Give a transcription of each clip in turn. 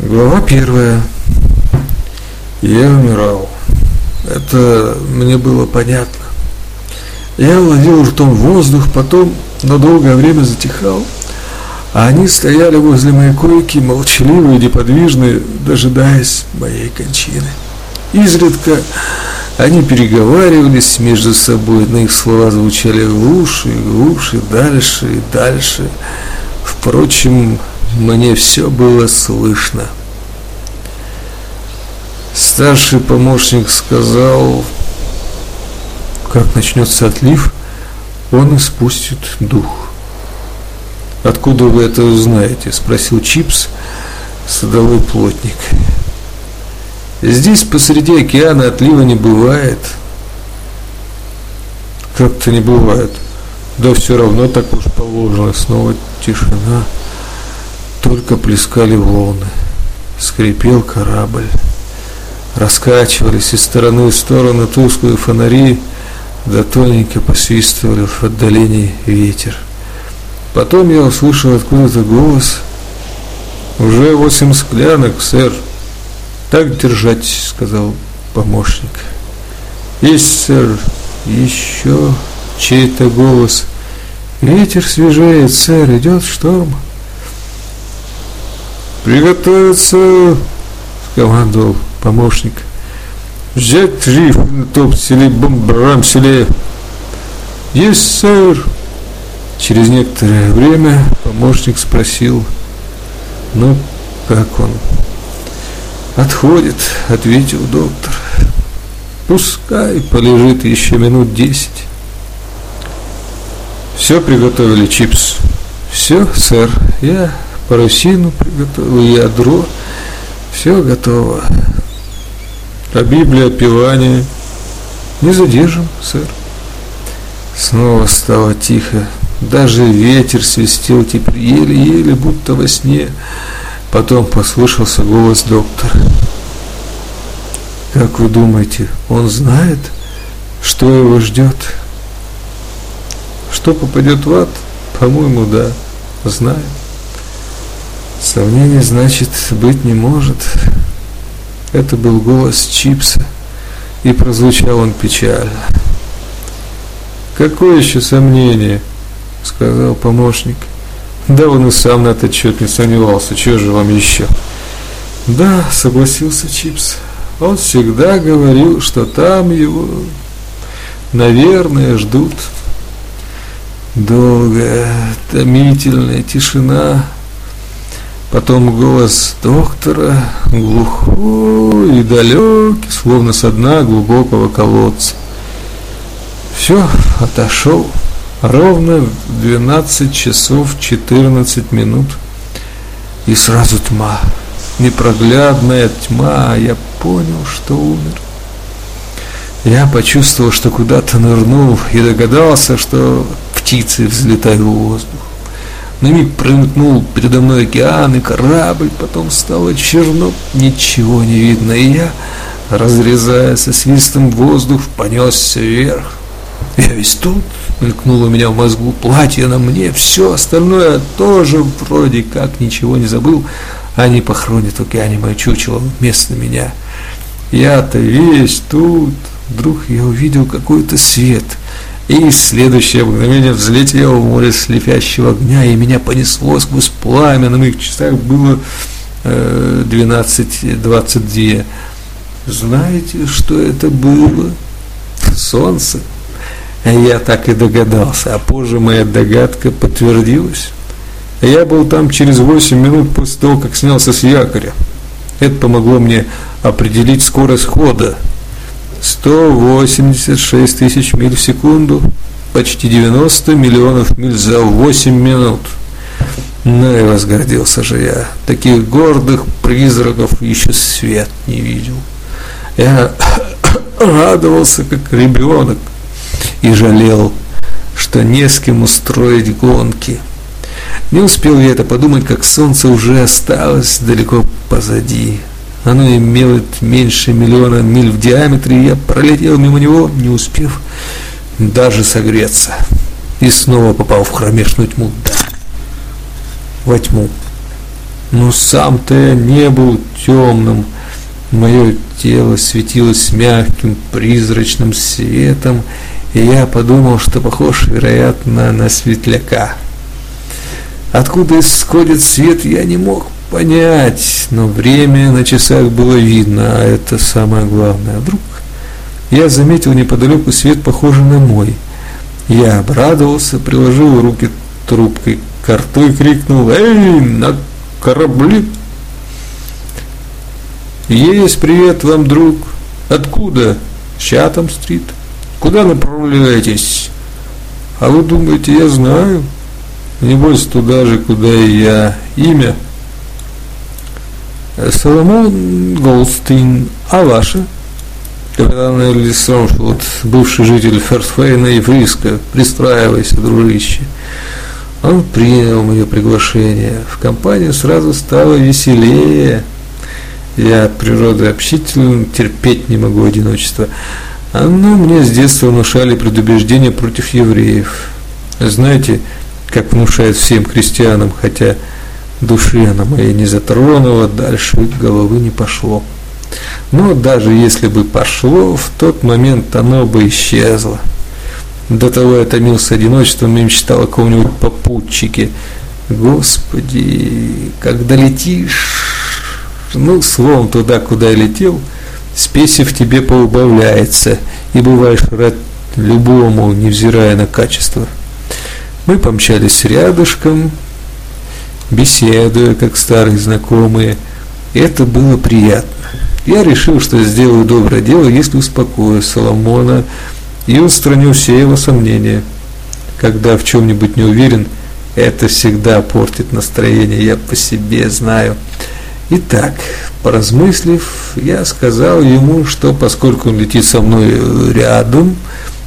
Глава первая. Я умирал. Это мне было понятно. Я ловил ртом воздух, потом на долгое время затихал, а они стояли возле моей койки, молчаливые, неподвижные, дожидаясь моей кончины. Изредка они переговаривались между собой, но их слова звучали глуше и глуше, дальше и дальше. Впрочем, мне все было слышно. Старший помощник сказал, как начнется отлив, он испустит дух. «Откуда вы это узнаете?» – спросил Чипс, садовой плотник. «Здесь посреди океана отлива не бывает». «Как-то не бывает». «Да все равно так уж положено». Снова тишина только плескали волны, скрипел корабль. Раскачивались из стороны в сторону тусклые фонари, да тоненько посвистывали в отдалении ветер. Потом я услышал откуда-то голос. «Уже восемь склянок, сэр». «Так держать», — сказал помощник. «Есть, сэр, еще чей-то голос». «Ветер свежеет, сэр, идет шторм». «Приготовиться!» — скомандовал помощник. «Взять риф на топселе, бомбрамселе!» «Есть, сэр!» Через некоторое время помощник спросил, «Ну, как он?» «Отходит», — ответил доктор. «Пускай полежит еще минут десять». «Все приготовили, Чипс?» «Все, сэр, я парусину приготовил, ядро, все готово. А Библия, пивание не задержим, сэр. Снова стало тихо, даже ветер свистел теперь еле-еле, будто во сне. Потом послышался голос доктора. Как вы думаете, он знает, что его ждет? Что попадет в ад? По-моему, да, знает. Сомнений, значит, быть не может. Это был голос Чипса, и прозвучал он печально. «Какое еще сомнение?» — сказал помощник. «Да он и сам на этот счет не сомневался. Чего же вам еще?» «Да», — согласился Чипс. «Он всегда говорил, что там его, наверное, ждут». Долгая, томительная тишина Потом голос доктора, глухой и далекий, словно со дна глубокого колодца. Все, отошел. Ровно в 12 часов 14 минут. И сразу тьма. Непроглядная тьма. Я понял, что умер. Я почувствовал, что куда-то нырнул и догадался, что птицы взлетают в воздух. На миг промелькнул передо мной океан и корабль, потом стало черно, ничего не видно, и я, разрезая со свистом воздух, понесся вверх. Я весь тут, мелькнуло у меня в мозгу, платье на мне, все остальное тоже вроде как ничего не забыл, они похоронят в океане мое чучело вместо меня. Я-то весь тут, вдруг я увидел какой-то свет — и следующее мгновение взлетел в море слепящего огня, и меня понесло сквозь пламя. На моих часах было э, 12.22. Знаете, что это было? Солнце. Я так и догадался, а позже моя догадка подтвердилась. Я был там через 8 минут после того, как снялся с якоря. Это помогло мне определить скорость хода 186 тысяч миль в секунду, почти 90 миллионов миль за 8 минут. Ну и возгордился же я. Таких гордых призраков еще свет не видел. Я радовался, как ребенок, и жалел, что не с кем устроить гонки. Не успел я это подумать, как солнце уже осталось далеко позади. Оно имело меньше миллиона миль в диаметре, и я пролетел мимо него, не успев даже согреться. И снова попал в кромешную тьму. Да, во тьму. Но сам-то я не был темным. Мое тело светилось мягким призрачным светом, и я подумал, что похож, вероятно, на светляка. Откуда исходит свет, я не мог понять, но время на часах было видно, а это самое главное. Вдруг я заметил неподалеку свет, похожий на мой. Я обрадовался, приложил руки трубкой к рту и крикнул «Эй, на корабли!» «Есть привет вам, друг! Откуда?» «Чатам-стрит». «Куда направляетесь?» «А вы думаете, я знаю?» «Небось, туда же, куда и я. Имя?» «Соломон Голстин. А ваше?» Капитан Элли Сомшвуд, бывший житель Ферстфейна и Фриска. Пристраивайся, дружище. Он принял мое приглашение. В компании сразу стало веселее. Я природы общительным, терпеть не могу одиночество. Оно мне с детства внушали предубеждения против евреев. Знаете, как внушает всем христианам, хотя души она моей не затронула, дальше головы не пошло. Но даже если бы пошло, в тот момент оно бы исчезло. До того я томился одиночеством и мечтал о каком-нибудь попутчике. Господи, когда летишь, ну, словом, туда, куда я летел, спеси в тебе поубавляется, и бываешь рад любому, невзирая на качество. Мы помчались рядышком, беседуя, как старые знакомые. Это было приятно. Я решил, что сделаю доброе дело, если успокою Соломона и устраню все его сомнения. Когда в чем-нибудь не уверен, это всегда портит настроение, я по себе знаю. Итак, поразмыслив, я сказал ему, что поскольку он летит со мной рядом,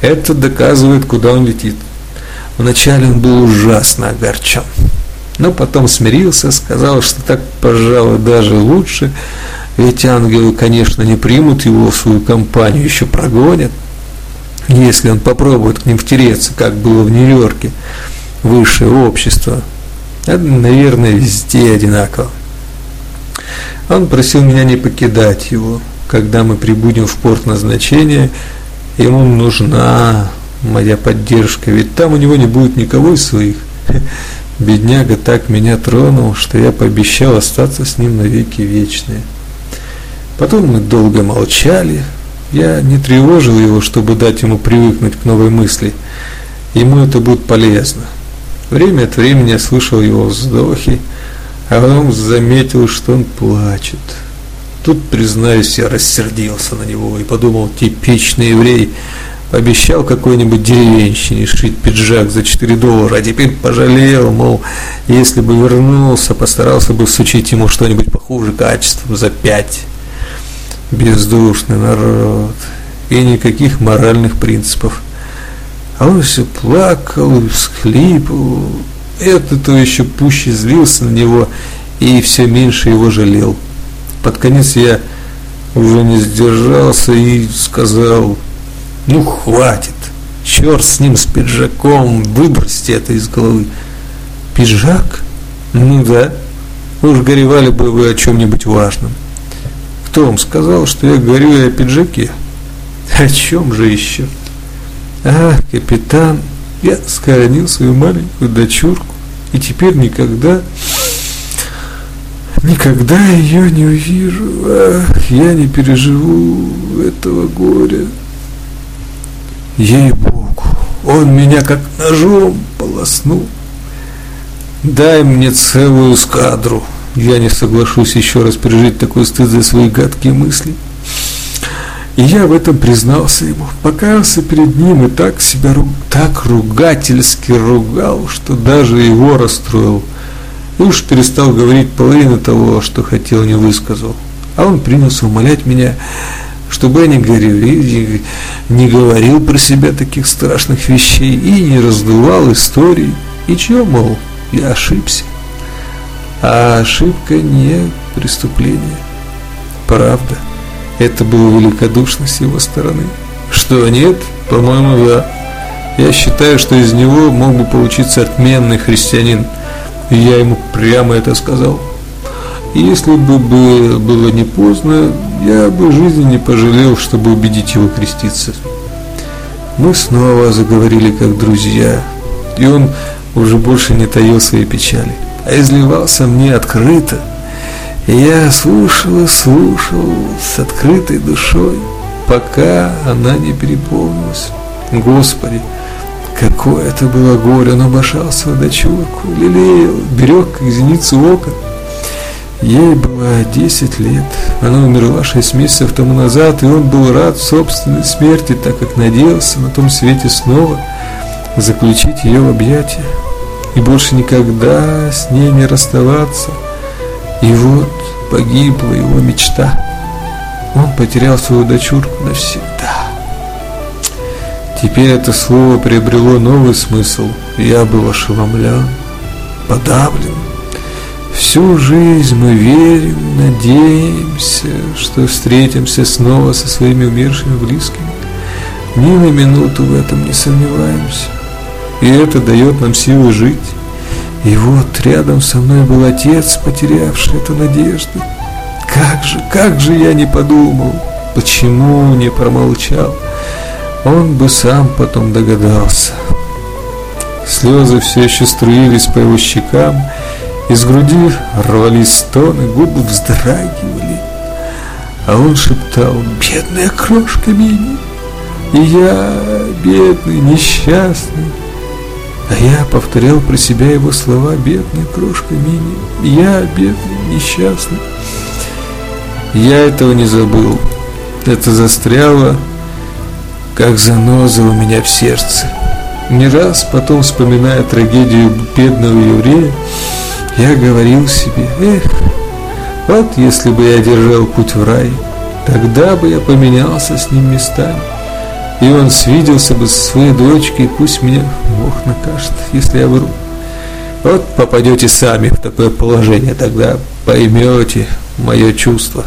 это доказывает, куда он летит. Вначале он был ужасно огорчен, но потом смирился, сказал, что так, пожалуй, даже лучше, ведь ангелы, конечно, не примут его в свою компанию, еще прогонят, если он попробует к ним втереться, как было в Нью-Йорке, высшее общество. Это, наверное, везде одинаково. Он просил меня не покидать его. Когда мы прибудем в порт назначения, ему нужна моя поддержка, ведь там у него не будет никого из своих. Бедняга так меня тронул, что я пообещал остаться с ним навеки вечные. Потом мы долго молчали. Я не тревожил его, чтобы дать ему привыкнуть к новой мысли. Ему это будет полезно. Время от времени я слышал его вздохи, а потом заметил, что он плачет. Тут, признаюсь, я рассердился на него и подумал, типичный еврей, обещал какой-нибудь деревенщине сшить пиджак за 4 доллара, а теперь пожалел, мол, если бы вернулся, постарался бы всучить ему что-нибудь похуже качеством за 5 бездушный народ и никаких моральных принципов. А он все плакал всхлипывал. Это-то еще пуще злился на него и все меньше его жалел. Под конец я уже не сдержался и сказал, ну хватит, черт с ним, с пиджаком, выбросьте это из головы. Пиджак? Ну да, уж горевали бы вы о чем-нибудь важном. Кто вам сказал, что я говорю о пиджаке? О чем же еще? А, капитан, я схоронил свою маленькую дочурку, и теперь никогда, никогда ее не увижу. Ах, я не переживу этого горя. Ей-богу, он меня как ножом полоснул. Дай мне целую эскадру я не соглашусь еще раз пережить такой стыд за свои гадкие мысли. И я в этом признался ему, покаялся перед ним и так себя так ругательски ругал, что даже его расстроил. И уж перестал говорить половину того, что хотел, не высказал. А он принялся умолять меня, чтобы я не говорил, не говорил про себя таких страшных вещей и не раздувал истории. И чего, мол, я ошибся. А ошибка не преступление. Правда. Это было великодушно с его стороны. Что, нет? По-моему, да. Я считаю, что из него мог бы получиться отменный христианин. И я ему прямо это сказал. Если бы было не поздно, я бы жизни не пожалел, чтобы убедить его креститься. Мы снова заговорили как друзья, и он уже больше не таил своей печали, а изливался мне открыто. И я слушал и слушал с открытой душой, пока она не переполнилась. Господи, какое это было горе! Он обошал свою дочурку, лелеял, берег как зеницу ока. Ей было 10 лет. Она умерла 6 месяцев тому назад, и он был рад собственной смерти, так как надеялся на том свете снова заключить ее в объятия и больше никогда с ней не расставаться. И вот погибла его мечта. Он потерял свою дочурку навсегда. Теперь это слово приобрело новый смысл. Я был ошеломлен, подавлен. Всю жизнь мы верим, надеемся, что встретимся снова со своими умершими близкими. Ни на минуту в этом не сомневаемся. И это дает нам силы жить. И вот рядом со мной был отец, потерявший эту надежду. Как же, как же я не подумал, почему не промолчал. Он бы сам потом догадался. Слезы все еще струились по его щекам, из груди рвались стоны, губы вздрагивали. А он шептал, бедная крошка Мини, и я, бедный, несчастный. А я повторял про себя его слова, бедная крошка Мини, я, бедный, несчастный. Я этого не забыл. Это застряло, как заноза у меня в сердце. Не раз потом, вспоминая трагедию бедного еврея, я говорил себе, эх, вот если бы я держал путь в рай, тогда бы я поменялся с ним местами. И он свиделся бы со своей дочкой, пусть меня Бог накажет, если я вру. Вот попадете сами в такое положение, тогда поймете мое чувство.